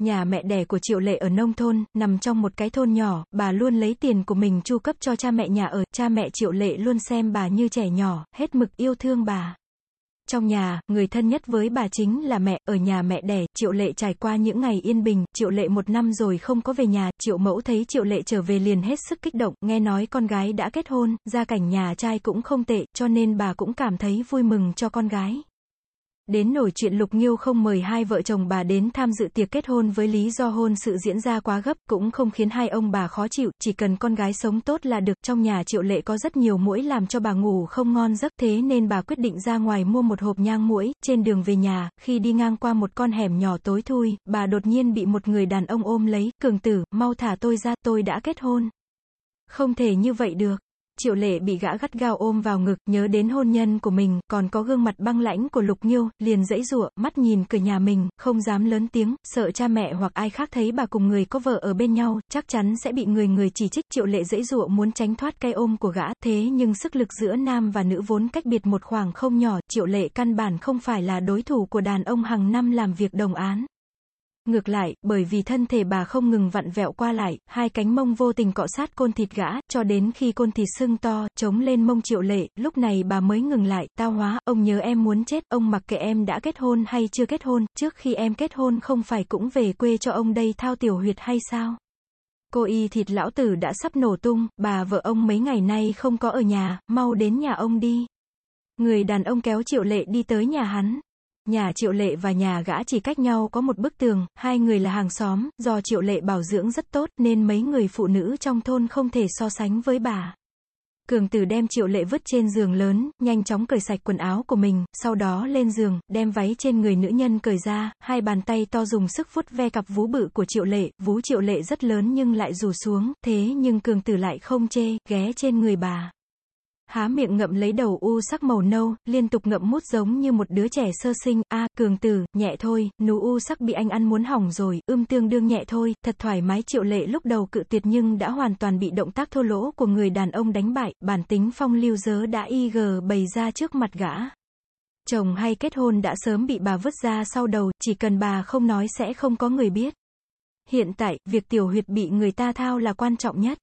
Nhà mẹ đẻ của Triệu Lệ ở nông thôn, nằm trong một cái thôn nhỏ, bà luôn lấy tiền của mình chu cấp cho cha mẹ nhà ở, cha mẹ Triệu Lệ luôn xem bà như trẻ nhỏ, hết mực yêu thương bà. Trong nhà, người thân nhất với bà chính là mẹ, ở nhà mẹ đẻ, Triệu Lệ trải qua những ngày yên bình, Triệu Lệ một năm rồi không có về nhà, Triệu Mẫu thấy Triệu Lệ trở về liền hết sức kích động, nghe nói con gái đã kết hôn, gia cảnh nhà trai cũng không tệ, cho nên bà cũng cảm thấy vui mừng cho con gái. Đến nổi chuyện Lục Nghiêu không mời hai vợ chồng bà đến tham dự tiệc kết hôn với lý do hôn sự diễn ra quá gấp, cũng không khiến hai ông bà khó chịu, chỉ cần con gái sống tốt là được. Trong nhà triệu lệ có rất nhiều mũi làm cho bà ngủ không ngon giấc, thế nên bà quyết định ra ngoài mua một hộp nhang mũi. Trên đường về nhà, khi đi ngang qua một con hẻm nhỏ tối thui, bà đột nhiên bị một người đàn ông ôm lấy, cường tử, mau thả tôi ra, tôi đã kết hôn. Không thể như vậy được. Triệu lệ bị gã gắt gao ôm vào ngực, nhớ đến hôn nhân của mình, còn có gương mặt băng lãnh của Lục Nghiêu, liền dãy rụa, mắt nhìn cửa nhà mình, không dám lớn tiếng, sợ cha mẹ hoặc ai khác thấy bà cùng người có vợ ở bên nhau, chắc chắn sẽ bị người người chỉ trích. Triệu lệ dãy rụa muốn tránh thoát cái ôm của gã, thế nhưng sức lực giữa nam và nữ vốn cách biệt một khoảng không nhỏ, triệu lệ căn bản không phải là đối thủ của đàn ông hàng năm làm việc đồng án. Ngược lại, bởi vì thân thể bà không ngừng vặn vẹo qua lại, hai cánh mông vô tình cọ sát côn thịt gã, cho đến khi côn thịt sưng to, chống lên mông triệu lệ, lúc này bà mới ngừng lại, tao hóa, ông nhớ em muốn chết, ông mặc kệ em đã kết hôn hay chưa kết hôn, trước khi em kết hôn không phải cũng về quê cho ông đây thao tiểu huyệt hay sao? Cô y thịt lão tử đã sắp nổ tung, bà vợ ông mấy ngày nay không có ở nhà, mau đến nhà ông đi. Người đàn ông kéo triệu lệ đi tới nhà hắn. Nhà Triệu Lệ và nhà gã chỉ cách nhau có một bức tường, hai người là hàng xóm, do Triệu Lệ bảo dưỡng rất tốt nên mấy người phụ nữ trong thôn không thể so sánh với bà. Cường tử đem triệu lệ vứt trên giường lớn, nhanh chóng cởi sạch quần áo của mình, sau đó lên giường, đem váy trên người nữ nhân cởi ra, hai bàn tay to dùng sức vuốt ve cặp vú bự của triệu lệ, vú triệu lệ rất lớn nhưng lại rủ xuống, thế nhưng cường tử lại không chê, ghé trên người bà. Há miệng ngậm lấy đầu u sắc màu nâu, liên tục ngậm mút giống như một đứa trẻ sơ sinh, a cường tử, nhẹ thôi, nú u sắc bị anh ăn muốn hỏng rồi, ưm tương đương nhẹ thôi, thật thoải mái triệu lệ lúc đầu cự tuyệt nhưng đã hoàn toàn bị động tác thô lỗ của người đàn ông đánh bại, bản tính phong lưu dớ đã y gờ bày ra trước mặt gã. Chồng hay kết hôn đã sớm bị bà vứt ra sau đầu, chỉ cần bà không nói sẽ không có người biết. Hiện tại, việc tiểu huyệt bị người ta thao là quan trọng nhất.